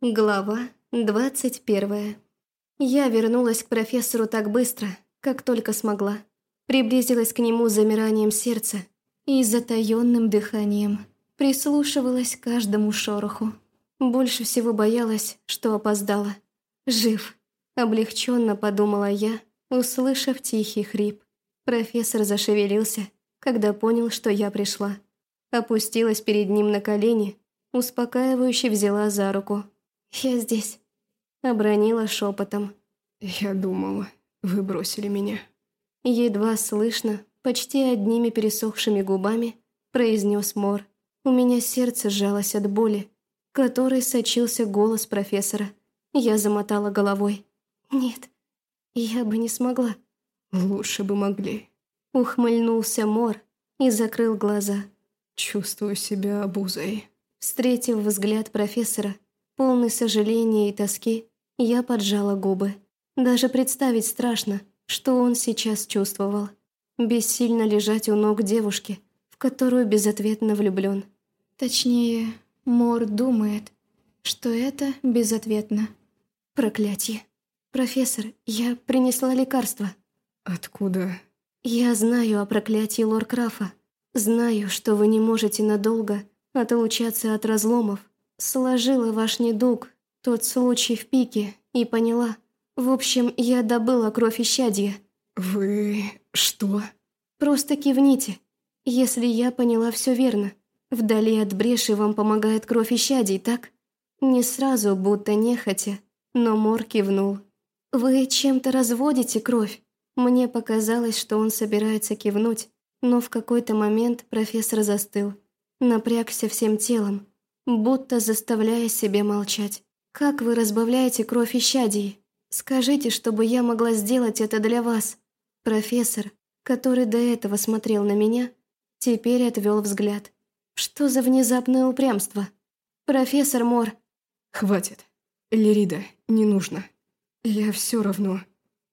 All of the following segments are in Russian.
Глава двадцать первая. Я вернулась к профессору так быстро, как только смогла. Приблизилась к нему с замиранием сердца и затаённым дыханием. Прислушивалась к каждому шороху. Больше всего боялась, что опоздала. Жив. Облегченно подумала я, услышав тихий хрип. Профессор зашевелился, когда понял, что я пришла. Опустилась перед ним на колени, успокаивающе взяла за руку. «Я здесь», — обронила шепотом. «Я думала, вы бросили меня». Едва слышно, почти одними пересохшими губами, произнес Мор. У меня сердце сжалось от боли, которой сочился голос профессора. Я замотала головой. «Нет, я бы не смогла». «Лучше бы могли». Ухмыльнулся Мор и закрыл глаза. «Чувствую себя обузой». Встретив взгляд профессора, Полный сожаления и тоски, я поджала губы. Даже представить страшно, что он сейчас чувствовал. Бессильно лежать у ног девушки, в которую безответно влюблен. Точнее, Мор думает, что это безответно. Проклятие. «Профессор, я принесла лекарство». «Откуда?» «Я знаю о проклятии Лоркрафа. Знаю, что вы не можете надолго отлучаться от разломов, Сложила ваш недуг, тот случай в пике, и поняла. В общем, я добыла кровь исчадья. Вы... что? Просто кивните, если я поняла все верно. Вдали от бреши вам помогает кровь исчадий, так? Не сразу, будто нехотя, но Мор кивнул. Вы чем-то разводите кровь. Мне показалось, что он собирается кивнуть, но в какой-то момент профессор застыл. Напрягся всем телом, будто заставляя себя молчать. «Как вы разбавляете кровь исчадий? Скажите, чтобы я могла сделать это для вас». Профессор, который до этого смотрел на меня, теперь отвел взгляд. «Что за внезапное упрямство?» «Профессор Мор...» «Хватит. Лирида, не нужно. Я все равно...»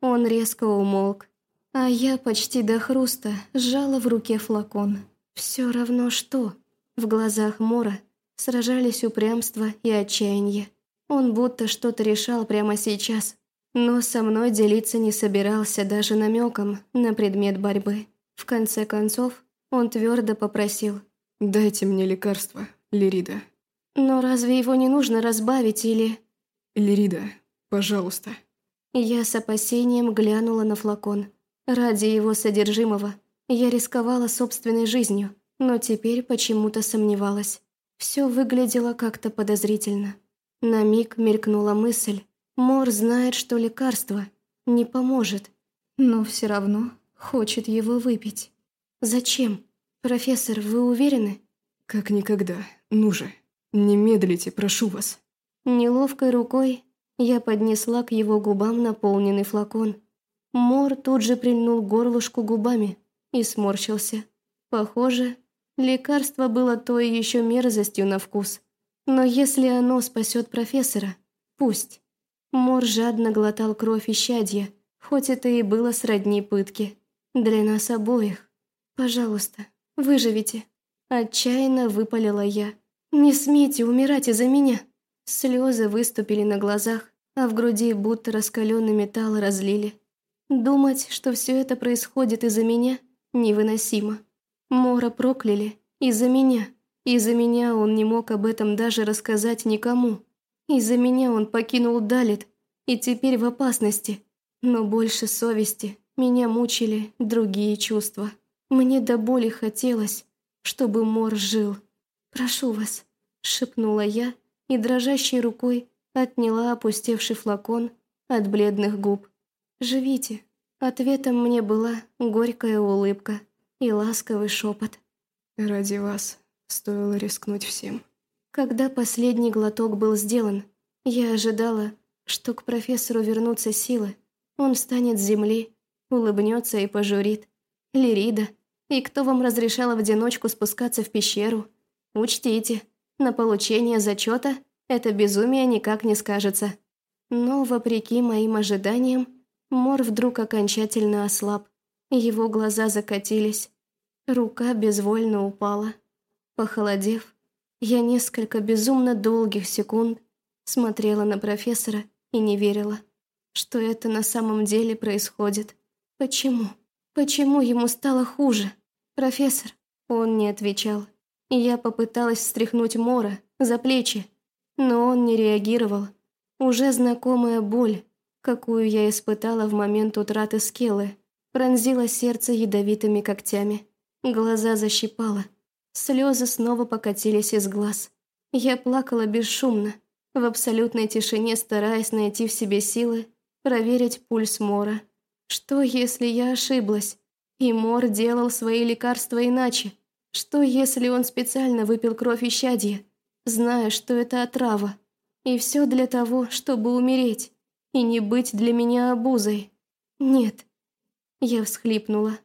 Он резко умолк, а я почти до хруста сжала в руке флакон. «Все равно что?» В глазах Мора сражались упрямство и отчаяние. Он будто что-то решал прямо сейчас, но со мной делиться не собирался даже намеком на предмет борьбы. В конце концов, он твердо попросил. «Дайте мне лекарство, Лирида». «Но разве его не нужно разбавить или...» «Лирида, пожалуйста». Я с опасением глянула на флакон. Ради его содержимого я рисковала собственной жизнью, но теперь почему-то сомневалась. Все выглядело как-то подозрительно. На миг мелькнула мысль. Мор знает, что лекарство не поможет, но все равно хочет его выпить. Зачем? Профессор, вы уверены? Как никогда. Ну же, не медлите, прошу вас. Неловкой рукой я поднесла к его губам наполненный флакон. Мор тут же прильнул горлышку губами и сморщился. Похоже, Лекарство было той еще мерзостью на вкус. Но если оно спасет профессора, пусть. Мор жадно глотал кровь исчадья, хоть это и было сродни пытки. Для нас обоих. Пожалуйста, выживите. Отчаянно выпалила я. Не смейте умирать из-за меня. Слезы выступили на глазах, а в груди будто раскаленный металл разлили. Думать, что все это происходит из-за меня, невыносимо. Мора прокляли из-за меня. Из-за меня он не мог об этом даже рассказать никому. Из-за меня он покинул Далит и теперь в опасности. Но больше совести меня мучили другие чувства. Мне до боли хотелось, чтобы Мор жил. «Прошу вас», — шепнула я и дрожащей рукой отняла опустевший флакон от бледных губ. «Живите». Ответом мне была горькая улыбка и ласковый шепот. «Ради вас стоило рискнуть всем». Когда последний глоток был сделан, я ожидала, что к профессору вернутся силы. Он встанет с земли, улыбнется и пожурит. «Лирида, и кто вам разрешал в одиночку спускаться в пещеру? Учтите, на получение зачета это безумие никак не скажется». Но, вопреки моим ожиданиям, Мор вдруг окончательно ослаб. Его глаза закатились. Рука безвольно упала. Похолодев, я несколько безумно долгих секунд Смотрела на профессора и не верила, что это на самом деле происходит. Почему? Почему ему стало хуже? Профессор? Он не отвечал. Я попыталась встряхнуть Мора за плечи, но он не реагировал. Уже знакомая боль, какую я испытала в момент утраты скелы, пронзила сердце ядовитыми когтями. Глаза защипала. Слезы снова покатились из глаз. Я плакала бесшумно, в абсолютной тишине стараясь найти в себе силы проверить пульс Мора. Что, если я ошиблась, и Мор делал свои лекарства иначе? Что, если он специально выпил кровь исчадья, зная, что это отрава? И все для того, чтобы умереть, и не быть для меня обузой? Нет. Я всхлипнула.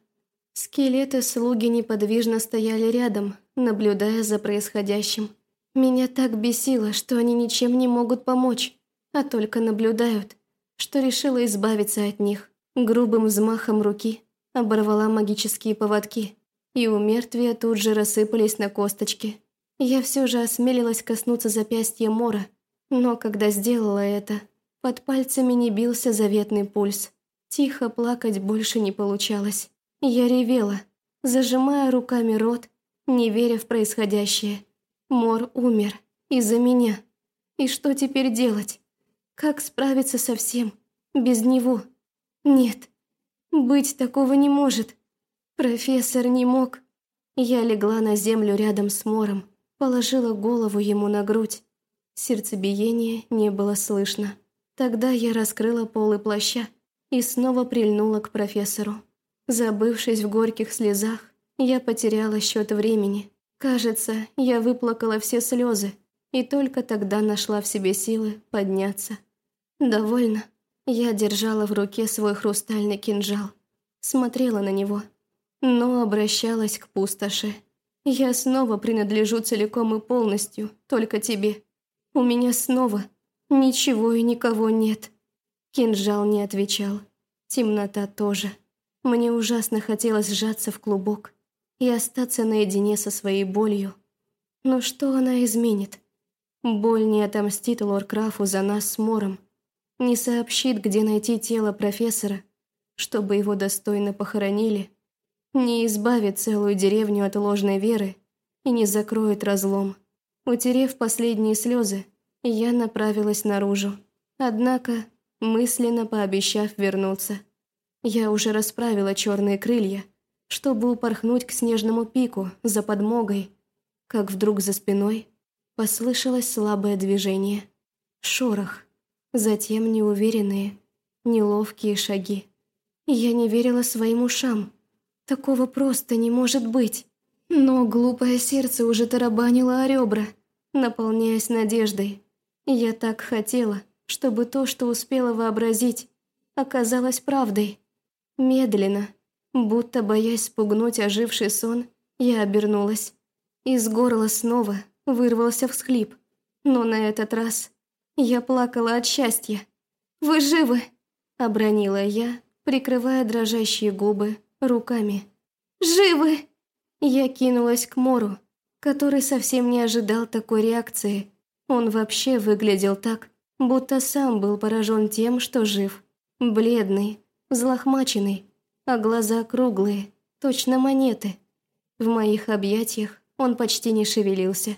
Скелеты-слуги неподвижно стояли рядом, наблюдая за происходящим. Меня так бесило, что они ничем не могут помочь, а только наблюдают, что решила избавиться от них. Грубым взмахом руки оборвала магические поводки, и у мертвия тут же рассыпались на косточки. Я все же осмелилась коснуться запястья Мора, но когда сделала это, под пальцами не бился заветный пульс. Тихо плакать больше не получалось. Я ревела, зажимая руками рот, не веря в происходящее. Мор умер из-за меня. И что теперь делать? Как справиться со всем? Без него? Нет, быть такого не может. Профессор не мог. Я легла на землю рядом с Мором, положила голову ему на грудь. Сердцебиение не было слышно. Тогда я раскрыла полы плаща и снова прильнула к профессору. Забывшись в горьких слезах, я потеряла счет времени. Кажется, я выплакала все слезы, и только тогда нашла в себе силы подняться. Довольно. Я держала в руке свой хрустальный кинжал, смотрела на него, но обращалась к пустоши. Я снова принадлежу целиком и полностью только тебе. У меня снова ничего и никого нет. Кинжал не отвечал, темнота тоже. Мне ужасно хотелось сжаться в клубок и остаться наедине со своей болью. Но что она изменит? Боль не отомстит Лоркрафу за нас с Мором, не сообщит, где найти тело профессора, чтобы его достойно похоронили, не избавит целую деревню от ложной веры и не закроет разлом. Утерев последние слезы, я направилась наружу, однако мысленно пообещав вернуться – я уже расправила черные крылья, чтобы упорхнуть к снежному пику за подмогой, как вдруг за спиной послышалось слабое движение. Шорох, затем неуверенные, неловкие шаги. Я не верила своим ушам. Такого просто не может быть. Но глупое сердце уже тарабанило о ребра, наполняясь надеждой. Я так хотела, чтобы то, что успела вообразить, оказалось правдой. Медленно, будто боясь спугнуть оживший сон, я обернулась. Из горла снова вырвался всхлип, но на этот раз я плакала от счастья. «Вы живы!» – обронила я, прикрывая дрожащие губы руками. «Живы!» Я кинулась к Мору, который совсем не ожидал такой реакции. Он вообще выглядел так, будто сам был поражен тем, что жив. Бледный, взлохмаченный, а глаза круглые, точно монеты. В моих объятиях он почти не шевелился.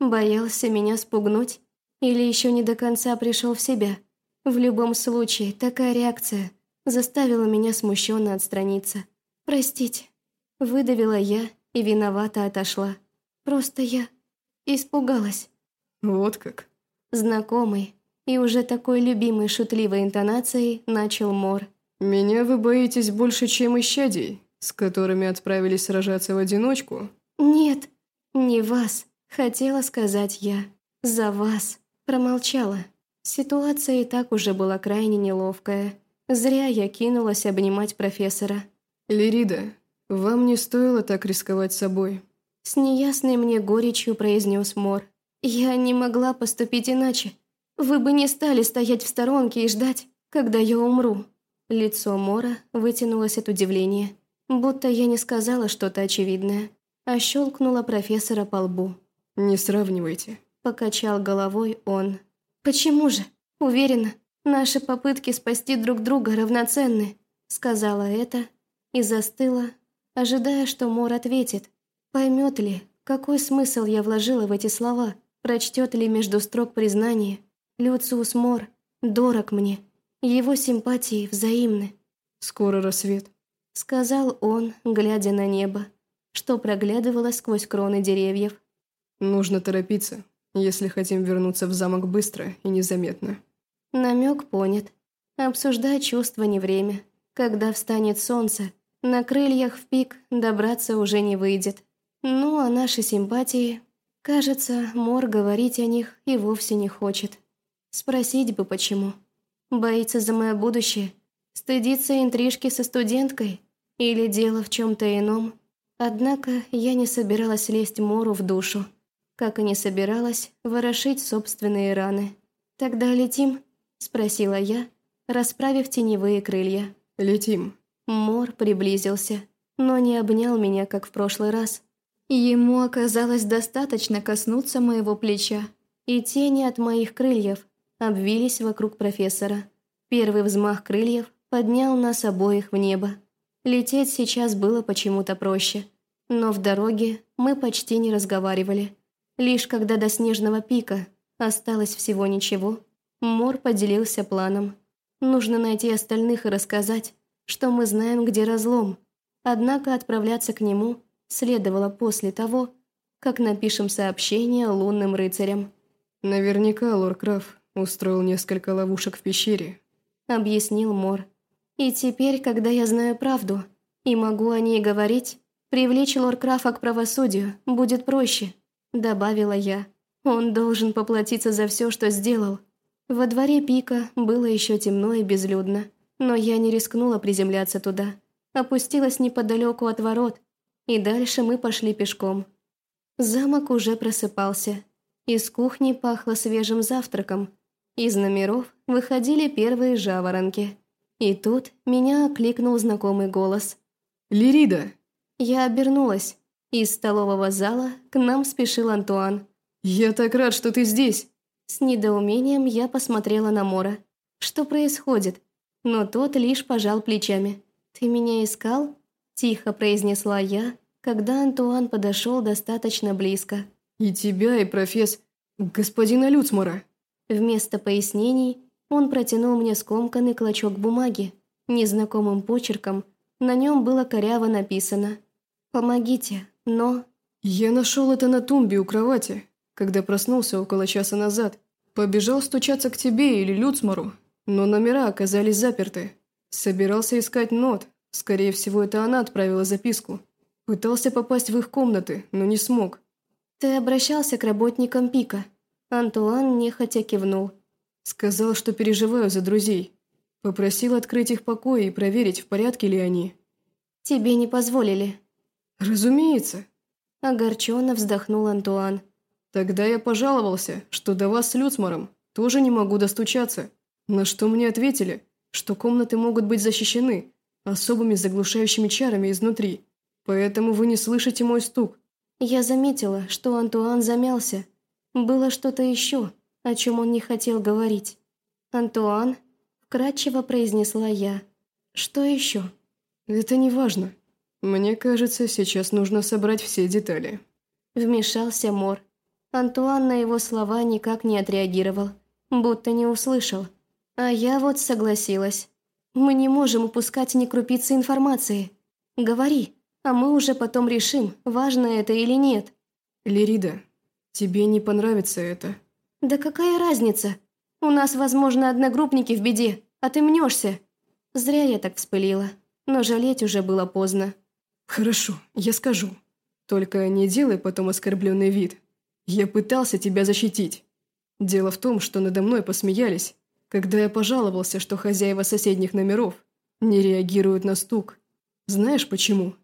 Боялся меня спугнуть или еще не до конца пришел в себя. В любом случае, такая реакция заставила меня смущенно отстраниться. «Простите», — выдавила я и виновато отошла. «Просто я испугалась». «Вот как?» Знакомый и уже такой любимой шутливой интонацией начал Мор. «Меня вы боитесь больше, чем исчадий, с которыми отправились сражаться в одиночку?» «Нет, не вас», — хотела сказать я. «За вас». Промолчала. Ситуация и так уже была крайне неловкая. Зря я кинулась обнимать профессора. «Лирида, вам не стоило так рисковать собой». С неясной мне горечью произнес Мор. «Я не могла поступить иначе. Вы бы не стали стоять в сторонке и ждать, когда я умру». Лицо Мора вытянулось от удивления, будто я не сказала что-то очевидное, а щелкнула профессора по лбу. «Не сравнивайте», – покачал головой он. «Почему же? Уверена, наши попытки спасти друг друга равноценны», сказала это и застыла, ожидая, что Мор ответит. Поймет ли, какой смысл я вложила в эти слова, прочтет ли между строк признание. Люциус Мор дорог мне, его симпатии взаимны. «Скоро рассвет», — сказал он, глядя на небо, что проглядывало сквозь кроны деревьев. «Нужно торопиться, если хотим вернуться в замок быстро и незаметно». Намек понят. Обсуждать чувства не время. Когда встанет солнце, на крыльях в пик добраться уже не выйдет. Ну, а наши симпатии... Кажется, Мор говорить о них и вовсе не хочет. Спросить бы, почему. Боится за мое будущее? Стыдится интрижки со студенткой? Или дело в чем-то ином? Однако я не собиралась лезть Мору в душу, как и не собиралась ворошить собственные раны. «Тогда летим?» – спросила я, расправив теневые крылья. «Летим». Мор приблизился, но не обнял меня, как в прошлый раз. Ему оказалось достаточно коснуться моего плеча, и тени от моих крыльев обвились вокруг профессора. Первый взмах крыльев поднял нас обоих в небо. Лететь сейчас было почему-то проще. Но в дороге мы почти не разговаривали. Лишь когда до снежного пика осталось всего ничего, Мор поделился планом. Нужно найти остальных и рассказать, что мы знаем, где разлом. Однако отправляться к нему следовало после того, как напишем сообщение лунным рыцарям. «Наверняка Лоркраф устроил несколько ловушек в пещере», — объяснил Мор. И теперь, когда я знаю правду и могу о ней говорить, привлечь Лоркрафа к правосудию будет проще, добавила я. Он должен поплатиться за все, что сделал. Во дворе Пика было еще темно и безлюдно, но я не рискнула приземляться туда. Опустилась неподалеку от ворот, и дальше мы пошли пешком. Замок уже просыпался. Из кухни пахло свежим завтраком. Из номеров выходили первые жаворонки. И тут меня окликнул знакомый голос. «Лирида!» Я обернулась. Из столового зала к нам спешил Антуан. «Я так рад, что ты здесь!» С недоумением я посмотрела на Мора. Что происходит? Но тот лишь пожал плечами. «Ты меня искал?» Тихо произнесла я, когда Антуан подошел достаточно близко. «И тебя, и професс... господина Люцмора!» Вместо пояснений он протянул мне скомканный клочок бумаги. Незнакомым почерком на нем было коряво написано «Помогите, но...» «Я нашел это на тумбе у кровати, когда проснулся около часа назад. Побежал стучаться к тебе или Люцмару, но номера оказались заперты. Собирался искать нот, скорее всего, это она отправила записку. Пытался попасть в их комнаты, но не смог». «Ты обращался к работникам Пика?» Антуан нехотя кивнул. Сказал, что переживаю за друзей. Попросил открыть их покои и проверить, в порядке ли они. Тебе не позволили? Разумеется. Огорченно вздохнул Антуан. Тогда я пожаловался, что до вас с Люцмаром тоже не могу достучаться. На что мне ответили, что комнаты могут быть защищены особыми заглушающими чарами изнутри. Поэтому вы не слышите мой стук. Я заметила, что Антуан замялся. Было что-то еще, о чем он не хотел говорить. «Антуан?» – вкратчиво произнесла я. «Что еще?» «Это не важно. Мне кажется, сейчас нужно собрать все детали». Вмешался Мор. Антуан на его слова никак не отреагировал, будто не услышал. А я вот согласилась. Мы не можем упускать ни крупицы информации. Говори, а мы уже потом решим, важно это или нет. Лирида, тебе не понравится это. «Да какая разница? У нас, возможно, одногруппники в беде, а ты мнешься». Зря я так вспылила, но жалеть уже было поздно. «Хорошо, я скажу. Только не делай потом оскорбленный вид. Я пытался тебя защитить. Дело в том, что надо мной посмеялись, когда я пожаловался, что хозяева соседних номеров не реагируют на стук. Знаешь почему?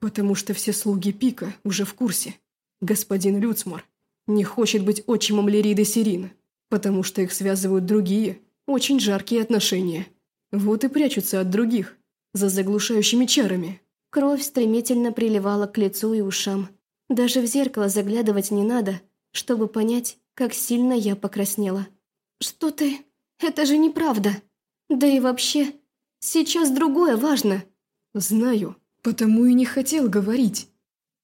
Потому что все слуги Пика уже в курсе. Господин Люцмар не хочет быть отчимом Лериды Сирин, потому что их связывают другие, очень жаркие отношения. Вот и прячутся от других, за заглушающими чарами. Кровь стремительно приливала к лицу и ушам. Даже в зеркало заглядывать не надо, чтобы понять, как сильно я покраснела. «Что ты? Это же неправда. Да и вообще, сейчас другое важно». «Знаю, потому и не хотел говорить».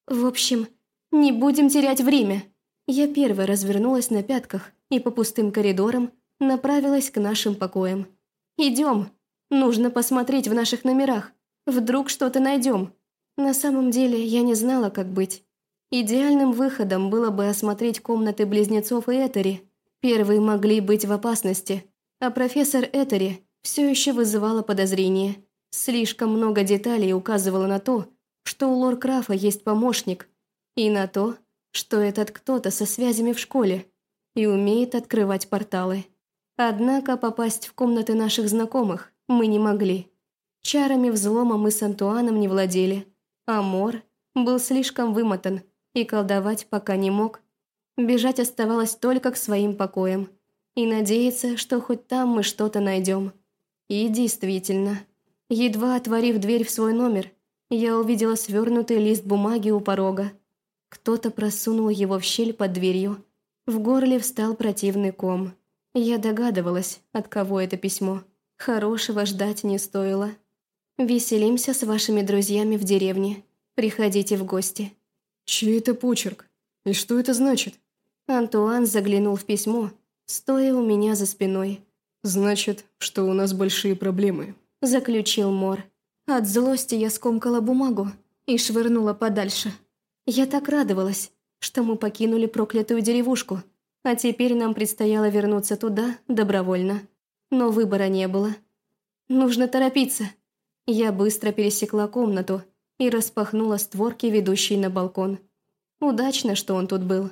«В общем, не будем терять время». Я первой развернулась на пятках и по пустым коридорам направилась к нашим покоям. «Идем. Нужно посмотреть в наших номерах. Вдруг что-то найдем». На самом деле я не знала, как быть. Идеальным выходом было бы осмотреть комнаты близнецов и Этери. Первые могли быть в опасности, а профессор Этери все еще вызывала подозрения. Слишком много деталей указывало на то, что у лор Крафа есть помощник, и на то, что этот кто-то со связями в школе и умеет открывать порталы. Однако попасть в комнаты наших знакомых мы не могли. Чарами взлома мы с Антуаном не владели, а Мор был слишком вымотан и колдовать пока не мог. Бежать оставалось только к своим покоям и надеяться, что хоть там мы что-то найдем. И действительно, едва отворив дверь в свой номер, я увидела свернутый лист бумаги у порога. Кто-то просунул его в щель под дверью. В горле встал противный ком. Я догадывалась, от кого это письмо. Хорошего ждать не стоило. «Веселимся с вашими друзьями в деревне. Приходите в гости». «Чей это почерк? И что это значит?» Антуан заглянул в письмо, стоя у меня за спиной. «Значит, что у нас большие проблемы», – заключил Мор. От злости я скомкала бумагу и швырнула подальше. Я так радовалась, что мы покинули проклятую деревушку, а теперь нам предстояло вернуться туда добровольно. Но выбора не было. Нужно торопиться. Я быстро пересекла комнату и распахнула створки, ведущие на балкон. Удачно, что он тут был.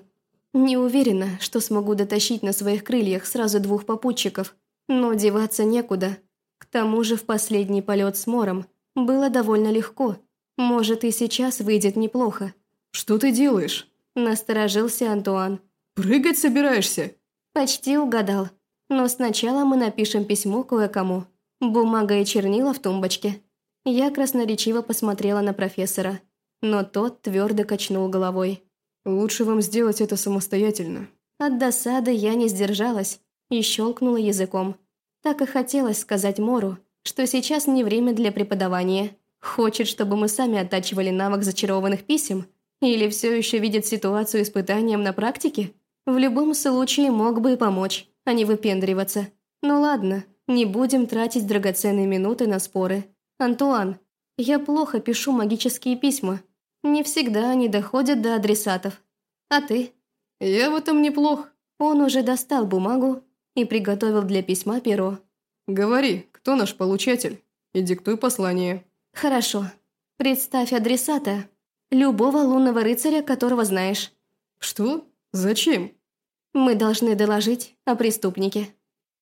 Не уверена, что смогу дотащить на своих крыльях сразу двух попутчиков, но деваться некуда. К тому же в последний полет с Мором было довольно легко. Может, и сейчас выйдет неплохо. «Что ты делаешь?» – насторожился Антуан. «Прыгать собираешься?» «Почти угадал. Но сначала мы напишем письмо кое-кому. Бумага и чернила в тумбочке». Я красноречиво посмотрела на профессора, но тот твердо качнул головой. «Лучше вам сделать это самостоятельно». От досады я не сдержалась и щелкнула языком. Так и хотелось сказать Мору, что сейчас не время для преподавания. Хочет, чтобы мы сами оттачивали навык зачарованных писем? Или все еще видит ситуацию испытанием на практике? В любом случае мог бы и помочь, а не выпендриваться. Ну ладно, не будем тратить драгоценные минуты на споры. Антуан, я плохо пишу магические письма. Не всегда они доходят до адресатов. А ты? Я в этом неплох. Он уже достал бумагу и приготовил для письма перо. Говори, кто наш получатель, и диктуй послание. Хорошо. Представь адресата. Любого лунного рыцаря, которого знаешь. Что? Зачем? Мы должны доложить о преступнике.